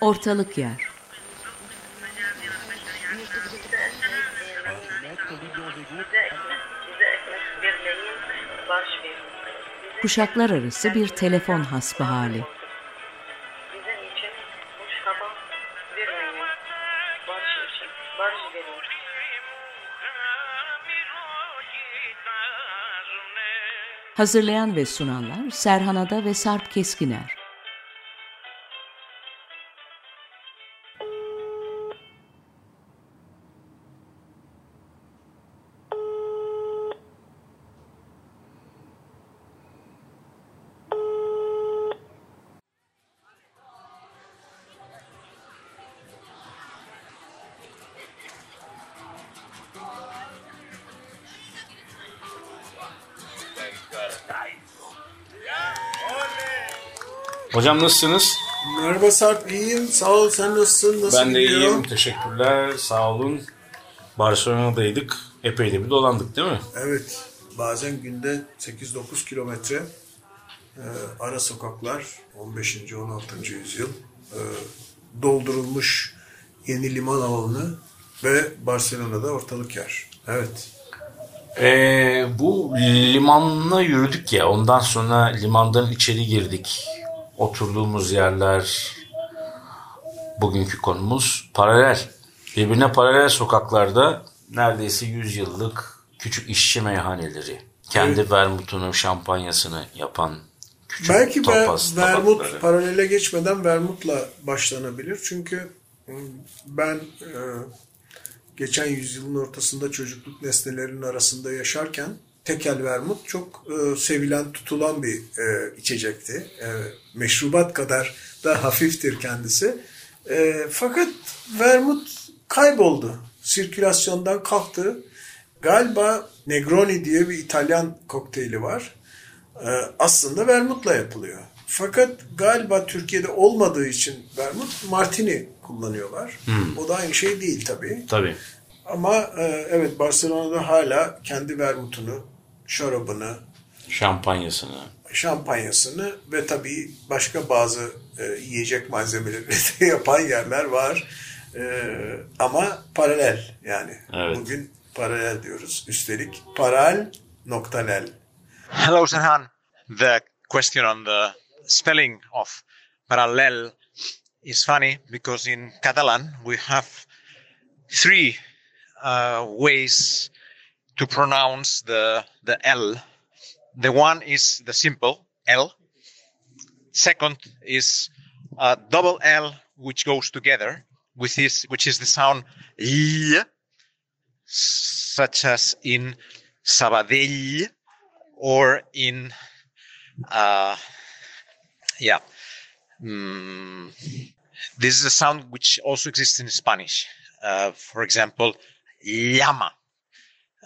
Ortalık yer. Kuşaklar arası bir telefon hasbı hali. Hazırlayan ve sunanlar Serhan Ada ve Sarp Keskiner. Hocam nasılsınız? Merhaba Sarp, iyiyim. Sağ ol, sen nasılsın? Nasıl ben de gidiyor? iyiyim. Teşekkürler. Sağ olun. Barcelona'daydık. Epey de bir dolandık değil mi? Evet, bazen günde 8-9 kilometre e, ara sokaklar 15. 16. yüzyıl e, doldurulmuş yeni liman alanı ve Barcelona'da ortalık yer. Evet. Ee, bu limanla yürüdük ya. Ondan sonra limandan içeri girdik. Oturduğumuz yerler, bugünkü konumuz paralel. Birbirine paralel sokaklarda neredeyse 100 yıllık küçük işçi meyhaneleri. Kendi vermutunu, şampanyasını yapan küçük Belki ver, tapas vermut tabakları. paralele geçmeden vermutla başlanabilir. Çünkü e, ben e, geçen yüzyılın ortasında çocukluk nesnelerinin arasında yaşarken tekel vermut çok e, sevilen, tutulan bir e, içecekti. E, meşrubat kadar da hafiftir kendisi. E, fakat vermut kayboldu. Sirkülasyondan kalktı. Galiba Negroni diye bir İtalyan kokteyli var. Ee, aslında vermutla yapılıyor. Fakat galiba Türkiye'de olmadığı için vermut martini kullanıyorlar. O da aynı şey değil tabii. Tabii. Ama e, evet Barcelona'da hala kendi vermutunu, şarabını, Şampanyasını. şampanyasını ve tabii başka bazı e, yiyecek malzemeleri de yapan yerler var. E, ama paralel yani. Evet. Bugün paralel diyoruz. Üstelik paral noktanel. Hello, Serhan. The question on the spelling of parallel is funny because in Catalan we have three uh, ways to pronounce the the L. The one is the simple L. Second is a double L which goes together with this, which is the sound L, such as in Sabadell or in uh yeah Mm, this is a sound which also exists in spanish uh, for example llama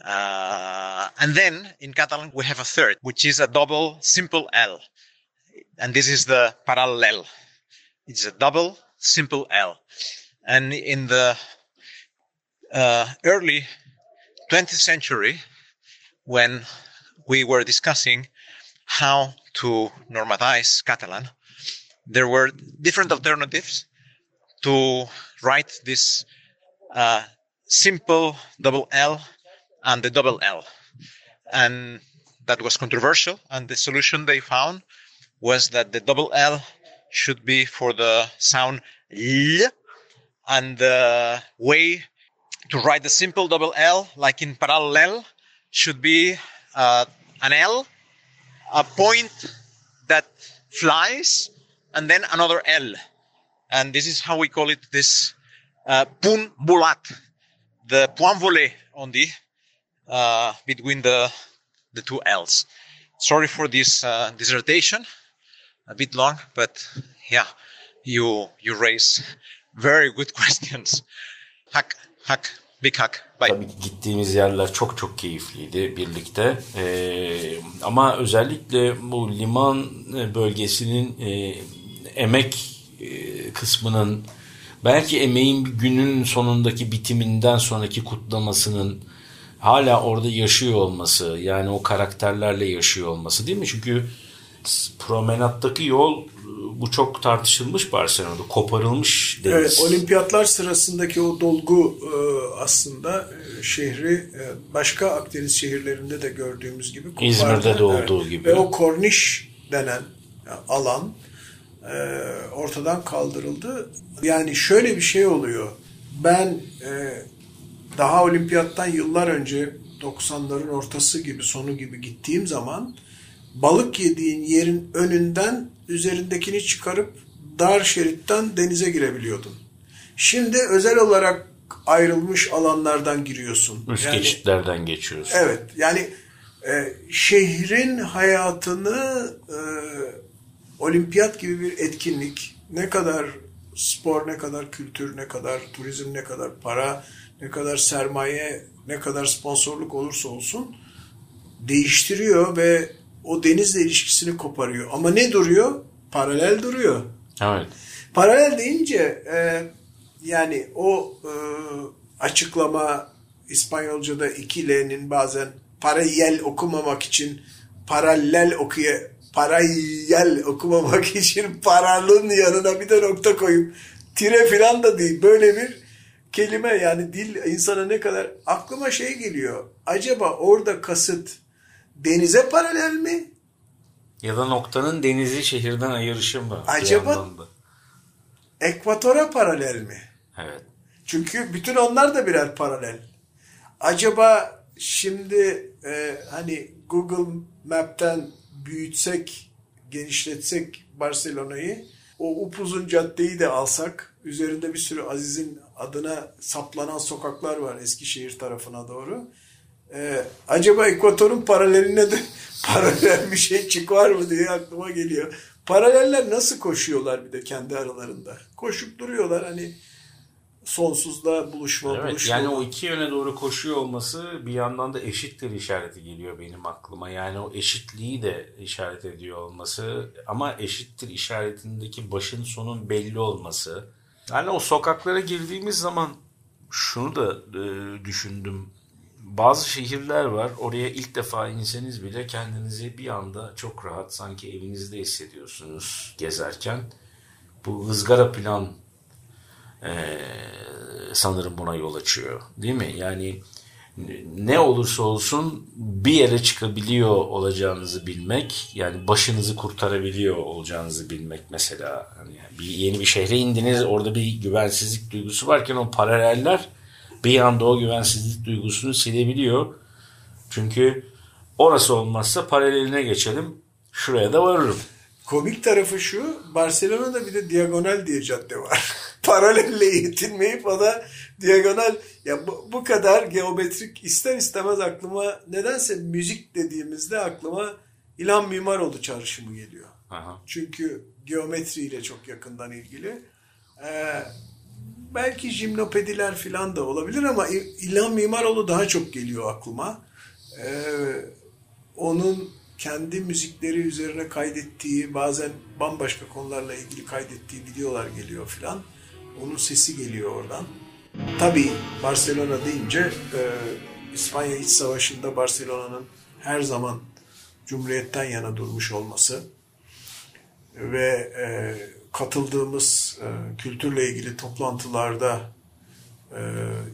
uh, and then in catalan we have a third which is a double simple l. And this is the parallel. It's a double simple l. And in the uh, early 20th century when we were discussing how to normalize Catalan, there were different alternatives to write this uh, simple double L and the double L. And that was controversial. And the solution they found was that the double L should be for the sound L, and the way to write the simple double L, like in parallel, should be uh, an L, a point that flies, and then another L. And this is how we call it this uh, punt volat, the point volé on the uh, between the the two L's. Sorry for this uh, dissertation, a bit long, but yeah, you you raise very good questions. Hack, hack, big hack. Bye. Tabii ki gittiğimiz yerler çok çok keyifliydi birlikte. Ee, ama özellikle bu liman bölgesinin e, emek e, kısmının belki emeğin günün sonundaki bitiminden sonraki kutlamasının hala orada yaşıyor olması yani o karakterlerle yaşıyor olması değil mi? Çünkü promenattaki yol bu çok tartışılmış Barcelona'da. Koparılmış deniz. Evet, olimpiyatlar sırasındaki o dolgu e, aslında e, şehri e, başka Akdeniz şehirlerinde de gördüğümüz gibi kopardı. İzmir'de de olduğu Evet. gibi. Ve o korniş denen alan ortadan kaldırıldı. Yani şöyle bir şey oluyor. Ben daha olimpiyattan yıllar önce 90'ların ortası gibi sonu gibi gittiğim zaman balık yediğin yerin önünden üzerindekini çıkarıp dar şeritten denize girebiliyordun. Şimdi özel olarak ayrılmış alanlardan giriyorsun. Üst Yani- geçitlerden geçiyoruz. Evet yani e, şehrin hayatını e, olimpiyat gibi bir etkinlik ne kadar spor ne kadar kültür ne kadar turizm ne kadar para ne kadar sermaye ne kadar sponsorluk olursa olsun değiştiriyor ve o denizle ilişkisini koparıyor. Ama ne duruyor? Paralel duruyor. Evet. Paralel deyince e, yani o e, açıklama İspanyolca'da iki L'nin bazen paralel okumamak için paralel okuya paralel okumamak için paralın yanına bir de nokta koyup tire filan da değil. Böyle bir kelime yani dil insana ne kadar aklıma şey geliyor. Acaba orada kasıt denize paralel mi? Ya da noktanın denizi şehirden ayırışı mı? Acaba-? Ekvatora paralel mi? Evet. Çünkü bütün onlar da birer paralel. Acaba şimdi e, hani Google Map'ten büyütsek, genişletsek Barcelona'yı, o upuzun caddeyi de alsak, üzerinde bir sürü Aziz'in adına saplanan sokaklar var Eskişehir tarafına doğru. E, acaba ekvatorun paraleline de paralel bir şey çıkar mı diye aklıma geliyor. Paraleller nasıl koşuyorlar bir de kendi aralarında? Koşup duruyorlar hani sonsuzda buluşma Evet buluşma. yani o iki yöne doğru koşuyor olması bir yandan da eşittir işareti geliyor benim aklıma. Yani o eşitliği de işaret ediyor olması ama eşittir işaretindeki başın sonun belli olması. Yani o sokaklara girdiğimiz zaman şunu da e, düşündüm. Bazı şehirler var oraya ilk defa inseniz bile kendinizi bir anda çok rahat sanki evinizde hissediyorsunuz gezerken. Bu ızgara plan ee, sanırım buna yol açıyor. Değil mi? Yani ne olursa olsun bir yere çıkabiliyor olacağınızı bilmek, yani başınızı kurtarabiliyor olacağınızı bilmek mesela. Hani bir yeni bir şehre indiniz, orada bir güvensizlik duygusu varken o paraleller bir anda o güvensizlik duygusunu silebiliyor. Çünkü orası olmazsa paraleline geçelim, şuraya da varırım. Komik tarafı şu, Barcelona'da bir de diagonal diye cadde var. Paralelle yetinmeyip o da diagonal. Ya bu, bu kadar geometrik ister istemez aklıma nedense müzik dediğimizde aklıma İlhan Mimaroğlu çağrışımı geliyor. Aha. Çünkü geometriyle çok yakından ilgili. Ee, belki jimnopediler falan da olabilir ama İlhan Mimaroğlu daha çok geliyor aklıma. Ee, onun kendi müzikleri üzerine kaydettiği bazen bambaşka konularla ilgili kaydettiği videolar geliyor filan. Onun sesi geliyor oradan. Tabii Barcelona deyince e, İspanya İç Savaşı'nda Barcelona'nın her zaman Cumhuriyet'ten yana durmuş olması ve e, katıldığımız e, kültürle ilgili toplantılarda e,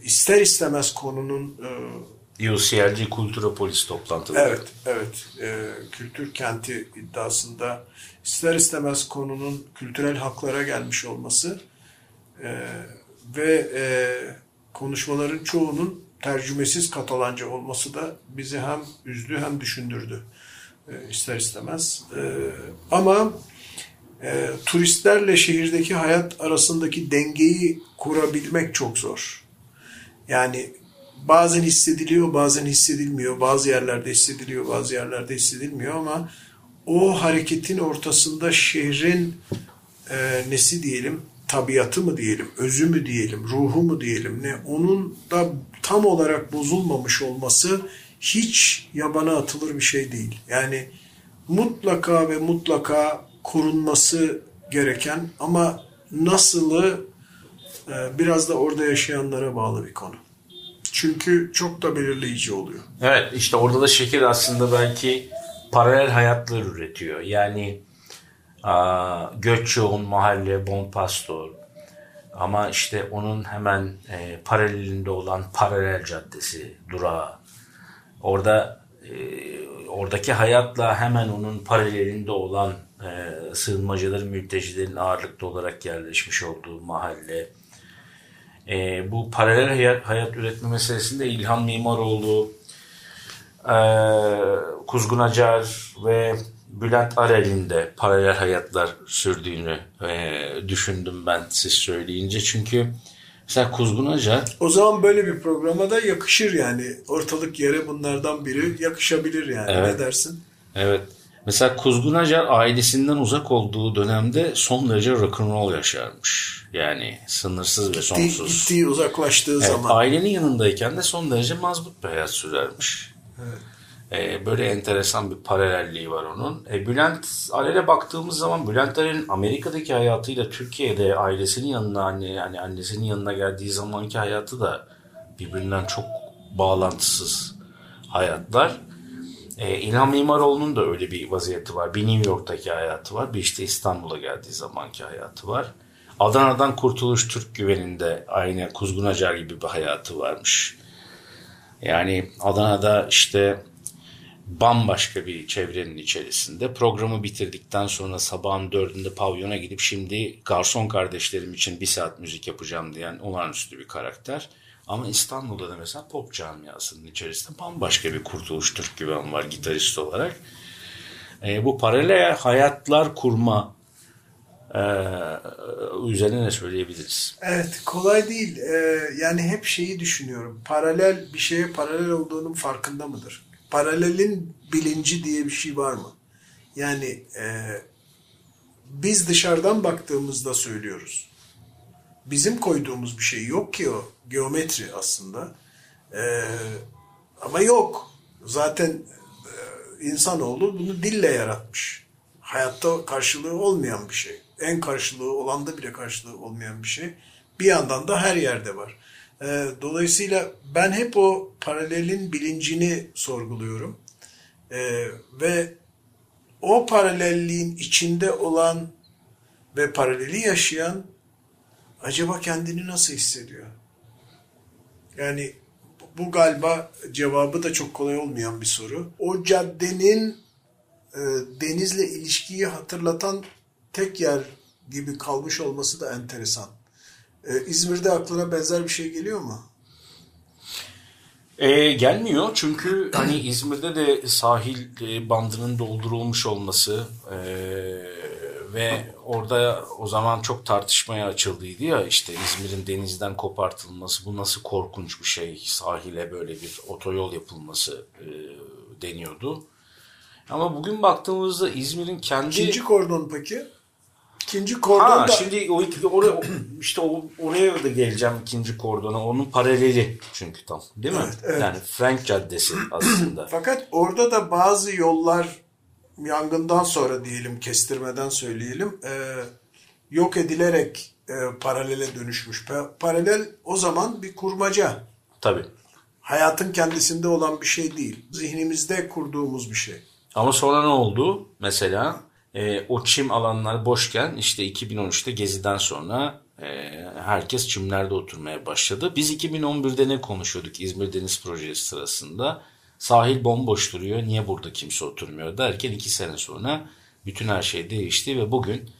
ister istemez konunun e, UCLG Kulturopolis toplantıları. Evet, evet. Ee, kültür kenti iddiasında ister istemez konunun kültürel haklara gelmiş olması e, ve e, konuşmaların çoğunun tercümesiz Katalanca olması da bizi hem üzdü hem düşündürdü e, ister istemez. E, ama e, turistlerle şehirdeki hayat arasındaki dengeyi kurabilmek çok zor. Yani bazen hissediliyor, bazen hissedilmiyor. Bazı yerlerde hissediliyor, bazı yerlerde hissedilmiyor ama o hareketin ortasında şehrin e, nesi diyelim, tabiatı mı diyelim, özü mü diyelim, ruhu mu diyelim ne onun da tam olarak bozulmamış olması hiç yabana atılır bir şey değil. Yani mutlaka ve mutlaka korunması gereken ama nasılı e, biraz da orada yaşayanlara bağlı bir konu. Çünkü çok da belirleyici oluyor. Evet işte orada da şehir aslında belki paralel hayatlar üretiyor. Yani göç yoğun mahalle Bon Pastor ama işte onun hemen e, paralelinde olan paralel caddesi durağı. Orada e, oradaki hayatla hemen onun paralelinde olan e, sığınmacıların, mültecilerin ağırlıklı olarak yerleşmiş olduğu mahalle. E, bu paralel hayat, hayat üretme meselesinde İlhan Mimaroğlu, e, Kuzgun Acar ve Bülent Arel'in de paralel hayatlar sürdüğünü e, düşündüm ben siz söyleyince. Çünkü mesela Kuzgun Acar O zaman böyle bir programa da yakışır yani. Ortalık yere bunlardan biri yakışabilir yani. Evet. Ne dersin? Evet. Mesela Kuzgun Acar ailesinden uzak olduğu dönemde son derece rock'n'roll yaşarmış. Yani sınırsız ve sonsuz. gittiği uzaklaştığı Evet, zaman. ailenin yanındayken de son derece mazbut bir hayat sürermiş. Ee, böyle enteresan bir paralelliği var onun. E, Bülent Arel'e baktığımız zaman Bülent Arel'in Amerika'daki hayatıyla Türkiye'de ailesinin yanına anne yani annesinin yanına geldiği zamanki hayatı da birbirinden çok bağlantısız hayatlar. E, İlhan Mimaroğlu'nun da öyle bir vaziyeti var. Bir New York'taki hayatı var. Bir işte İstanbul'a geldiği zamanki hayatı var. Adana'dan Kurtuluş Türk Güveni'nde aynı Kuzgun Acar gibi bir hayatı varmış. Yani Adana'da işte bambaşka bir çevrenin içerisinde programı bitirdikten sonra sabahın dördünde pavyona gidip şimdi garson kardeşlerim için bir saat müzik yapacağım diyen olağanüstü bir karakter. Ama İstanbul'da da mesela pop camiasının içerisinde bambaşka bir Kurtuluş Türk güven var gitarist olarak. E, bu paralel hayatlar kurma e, üzerine ne söyleyebiliriz? Evet kolay değil. Ee, yani hep şeyi düşünüyorum. Paralel bir şeye paralel olduğunun farkında mıdır? Paralelin bilinci diye bir şey var mı? Yani e, biz dışarıdan baktığımızda söylüyoruz. Bizim koyduğumuz bir şey yok ki o. Geometri aslında. Ee, ama yok. Zaten e, insanoğlu bunu dille yaratmış. Hayatta karşılığı olmayan bir şey. En karşılığı olan da bile karşılığı olmayan bir şey. Bir yandan da her yerde var. Ee, dolayısıyla ben hep o paralelin bilincini sorguluyorum. Ee, ve o paralelliğin içinde olan ve paraleli yaşayan acaba kendini nasıl hissediyor? Yani bu galiba cevabı da çok kolay olmayan bir soru. O caddenin e, denizle ilişkiyi hatırlatan tek yer gibi kalmış olması da enteresan. E, İzmir'de aklına benzer bir şey geliyor mu? E, gelmiyor çünkü hani İzmir'de de sahil e, bandının doldurulmuş olması e, ve orada o zaman çok tartışmaya açıldıydı ya işte İzmir'in denizden kopartılması bu nasıl korkunç bir şey sahile böyle bir otoyol yapılması e, deniyordu. Ama bugün baktığımızda İzmir'in kendi İkinci kordon peki? İkinci kordon Ha da şimdi o iki- oraya işte o, oraya da geleceğim ikinci kordona. Onun paraleli çünkü tam. Değil mi? Evet, evet. Yani Frank Caddesi aslında. fakat orada da bazı yollar yangından sonra diyelim kestirmeden söyleyelim e, yok edilerek e, paralele dönüşmüş. Pa- Paralel o zaman bir kurmaca. Tabii. Hayatın kendisinde olan bir şey değil. Zihnimizde kurduğumuz bir şey. Ama sonra ne oldu? Mesela e, o çim alanlar boşken işte 2013'te Gezi'den sonra e, herkes çimlerde oturmaya başladı. Biz 2011'de ne konuşuyorduk İzmir Deniz Projesi sırasında? Sahil bomboş duruyor. Niye burada kimse oturmuyor derken iki sene sonra bütün her şey değişti ve bugün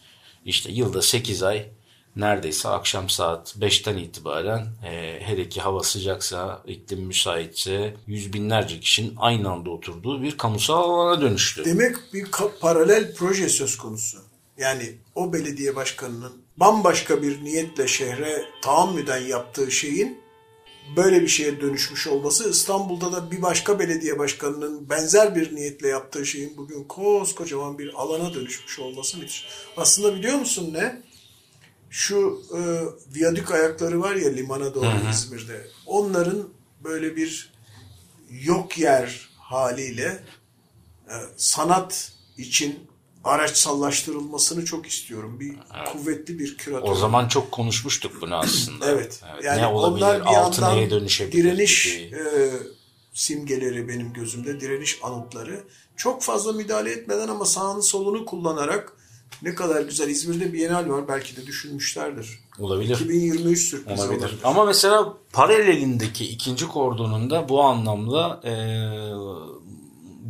işte yılda 8 ay neredeyse akşam saat 5'ten itibaren e, hele ki hava sıcaksa, iklim müsaitse yüz binlerce kişinin aynı anda oturduğu bir kamusal alana dönüştü. Demek bir paralel proje söz konusu. Yani o belediye başkanının bambaşka bir niyetle şehre tahammüden yaptığı şeyin böyle bir şeye dönüşmüş olması İstanbul'da da bir başka belediye başkanının benzer bir niyetle yaptığı şeyin bugün koskocaman bir alana dönüşmüş olması müthiş. Aslında biliyor musun ne? Şu e, viyadük ayakları var ya limana doğru İzmir'de. Onların böyle bir yok yer haliyle e, sanat için araçsallaştırılmasını çok istiyorum. Bir kuvvetli bir küratör. O zaman çok konuşmuştuk bunu aslında. Evet. Yani ne olabilir? onlar bir Altı neye dönüşebilir direniş gibi. e, simgeleri benim gözümde, direniş anıtları. Çok fazla müdahale etmeden ama sağını solunu kullanarak ne kadar güzel. İzmir'de Bienal var. Belki de düşünmüşlerdir. Olabilir. 2023 sürprizi Olabilir. olabilir. Ama mesela paralelindeki ikinci kordonunda bu anlamda e,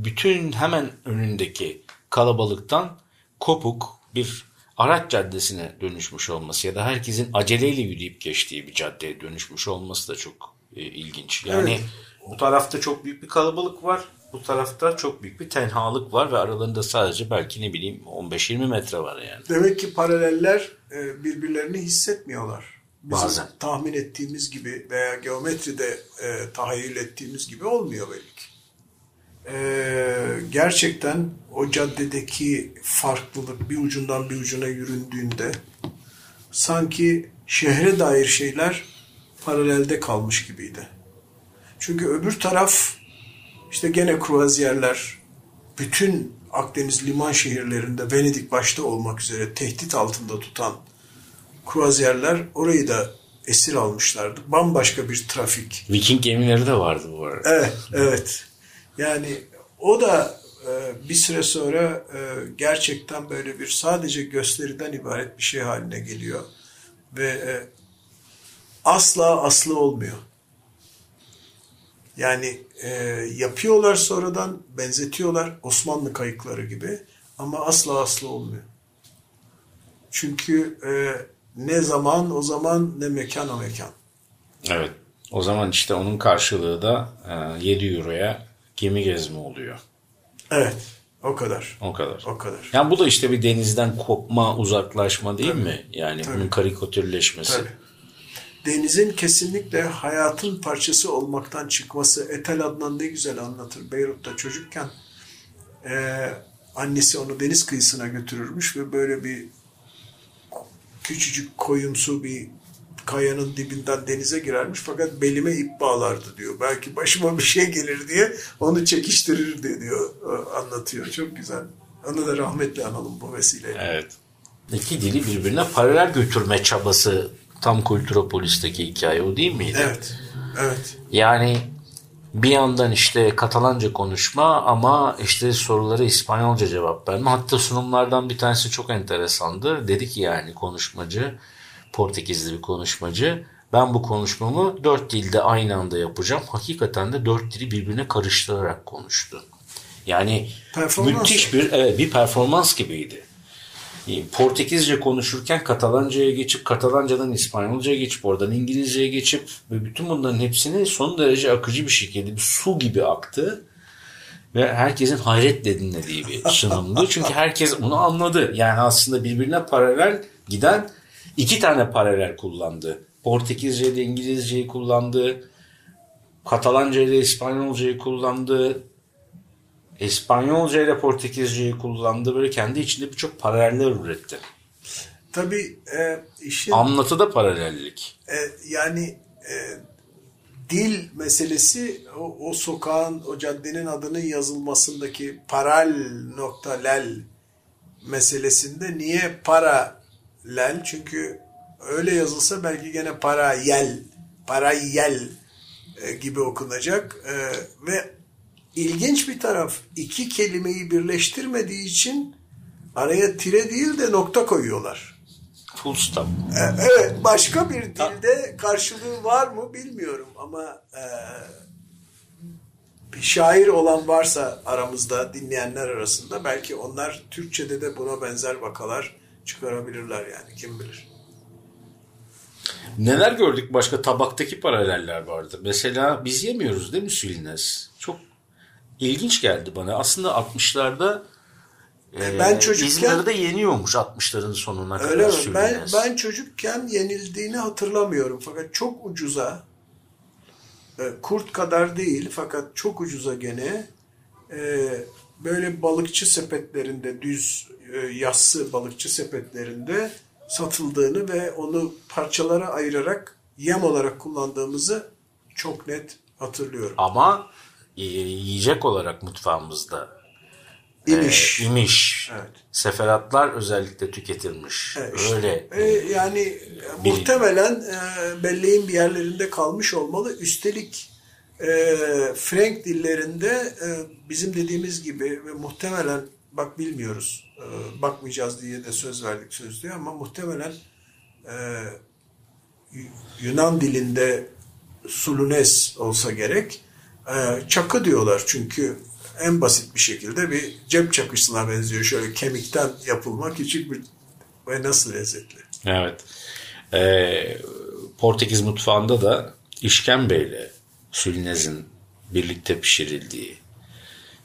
bütün hemen önündeki kalabalıktan kopuk bir araç caddesine dönüşmüş olması ya da herkesin aceleyle yürüyüp geçtiği bir caddeye dönüşmüş olması da çok e, ilginç. Yani Evet. bu tarafta çok büyük bir kalabalık var. Bu tarafta çok büyük bir tenhalık var ve aralarında sadece belki ne bileyim 15-20 metre var yani. Demek ki paraleller e, birbirlerini hissetmiyorlar. Bizim Bazen. tahmin ettiğimiz gibi veya geometride e, tahayyül ettiğimiz gibi olmuyor belki. E, gerçekten o caddedeki farklılık bir ucundan bir ucuna yüründüğünde sanki şehre dair şeyler paralelde kalmış gibiydi. Çünkü öbür taraf işte gene kruvaziyerler bütün Akdeniz liman şehirlerinde Venedik başta olmak üzere tehdit altında tutan kruvaziyerler orayı da esir almışlardı. Bambaşka bir trafik. Viking gemileri de vardı bu arada. Evet, evet. Yani o da e, bir süre sonra e, gerçekten böyle bir sadece gösteriden ibaret bir şey haline geliyor. Ve e, asla aslı olmuyor. Yani e, yapıyorlar sonradan, benzetiyorlar Osmanlı kayıkları gibi ama asla aslı olmuyor. Çünkü e, ne zaman o zaman ne mekan o mekan. Evet. O zaman işte onun karşılığı da e, 7 euroya gemi gezme oluyor. Evet, o kadar. O kadar. O kadar. Yani bu da işte bir denizden kopma, uzaklaşma değil mi? Yani Tabii. bunun karikatürleşmesi. Tabii. Denizin kesinlikle hayatın parçası olmaktan çıkması. Etel Adnan ne güzel anlatır. Beyrut'ta çocukken eee, annesi onu deniz kıyısına götürürmüş ve böyle bir küçücük koyumsu bir kayanın dibinden denize girermiş fakat belime ip bağlardı diyor. Belki başıma bir şey gelir diye onu çekiştirirdi diyor e, anlatıyor. Çok güzel. Onu da rahmetle analım bu vesileyle. Evet. İki dili birbirine paralel götürme çabası tam Kulturopolis'teki hikaye o değil miydi? Evet. Evet. Yani bir yandan işte Katalanca konuşma ama işte sorulara İspanyolca cevap verme. Hatta sunumlardan bir tanesi çok enteresandı. Dedi ki yani konuşmacı, Portekizli bir konuşmacı. Ben bu konuşmamı dört dilde aynı anda yapacağım. Hakikaten de dört dili birbirine karıştırarak konuştu. Yani müthiş bir evet, bir performans gibiydi. Portekizce konuşurken Katalanca'ya geçip Katalancadan İspanyolca'ya geçip oradan İngilizce'ye geçip ve bütün bunların hepsini son derece akıcı bir şekilde bir su gibi aktı ve herkesin hayretle dinlediği bir sunumdu. Çünkü herkes bunu anladı. Yani aslında birbirine paralel giden iki tane paralel kullandı. Portekizce ile İngilizceyi kullandı. Katalanca ile İspanyolcayı kullandı. İspanyolca ile Portekizceyi kullandı. Böyle kendi içinde birçok paraleller üretti. Tabii e, işin Anlatıda paralellik. e, yani e, dil meselesi o, o sokağın, o caddenin adının yazılmasındaki paral nokta lel meselesinde niye para lel? Çünkü öyle yazılsa belki gene para yel, para yel e, gibi okunacak E, ve ilginç bir taraf iki kelimeyi birleştirmediği için araya tire değil de nokta koyuyorlar. Full stop. E, Evet, başka bir dilde karşılığı var mı bilmiyorum ama e, bir şair olan varsa aramızda dinleyenler arasında belki onlar Türkçe'de de buna benzer vakalar çıkarabilirler yani kim bilir. Neler gördük başka tabaktaki paraleller vardı. Mesela biz yemiyoruz değil mi Sülines? Çok ilginç geldi bana. Aslında 60'larda e, ben çocukken- İzmir'de yeniyormuş 60'ların sonuna kadar Öyle mi? Ben, ben çocukken yenildiğini hatırlamıyorum fakat çok ucuza e, kurt kadar değil fakat çok ucuza gene e, böyle balıkçı sepetlerinde düz e, yassı balıkçı sepetlerinde satıldığını ve onu parçalara ayırarak yem olarak kullandığımızı çok net hatırlıyorum. Ama yiyecek olarak mutfağımızda İmiş. e, imiş. Evet. Seferatlar özellikle tüketilmiş. Evet, işte. Öyle. E, yani e, muhtemelen e, belleğin bir yerlerinde kalmış olmalı. Üstelik e, Frank dillerinde e, bizim dediğimiz gibi ve muhtemelen bak bilmiyoruz e, bakmayacağız diye de söz verdik sözlüğe ama muhtemelen e, Yunan dilinde sulunes olsa gerek e, çakı diyorlar çünkü en basit bir şekilde bir cep çakısına benziyor şöyle kemikten yapılma küçük bir ve nasıl lezzetli. Evet. Ee, Portekiz mutfağında da işkembeyle sülnezin birlikte pişirildiği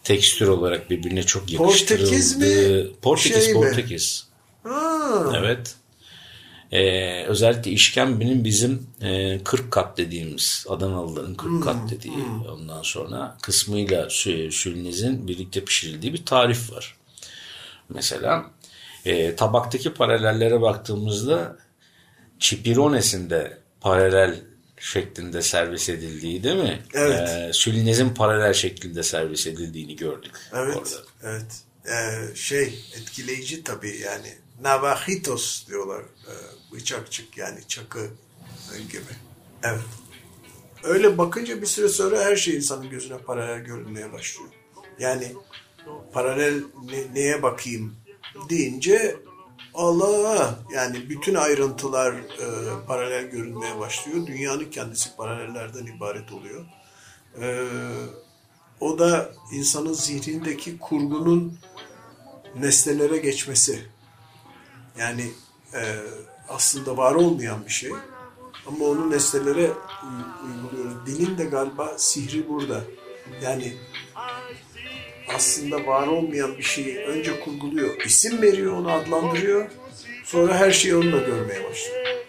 tekstür olarak birbirine çok yakıştırıldığı Portekiz mi? Portekiz Şey mi? Portekiz. Ha, Evet. Ee, özellikle işkembenin bizim e, 40 kat dediğimiz Adanalıların 40 kat dediği ondan sonra kısmıyla sü- sülnezin birlikte pişirildiği bir tarif var. Mesela e, tabaktaki paralellere baktığımızda Çipirones'in de paralel şeklinde servis edildiği değil mi? Evet. Ee, sülnezin paralel şeklinde servis edildiğini gördük evet, orada. evet. Ee, şey etkileyici tabii yani navajitos diyorlar ee, bıçakçık yani çakı gibi. Evet. Öyle bakınca bir süre sonra her şey insanın gözüne paralel görünmeye başlıyor. Yani paralel ne- neye bakayım deyince Allah yani bütün ayrıntılar e, paralel görünmeye başlıyor. Dünyanın kendisi paralellerden ibaret oluyor. E, o da insanın zihnindeki kurgunun nesnelere geçmesi. Yani e, aslında var olmayan bir şey. Ama onu nesnelere uy- uyguluyoruz. Dilin de galiba sihri burada. Yani aslında var olmayan bir şeyi önce kurguluyor, isim veriyor, onu adlandırıyor. Sonra her şeyi onunla görmeye başlıyor.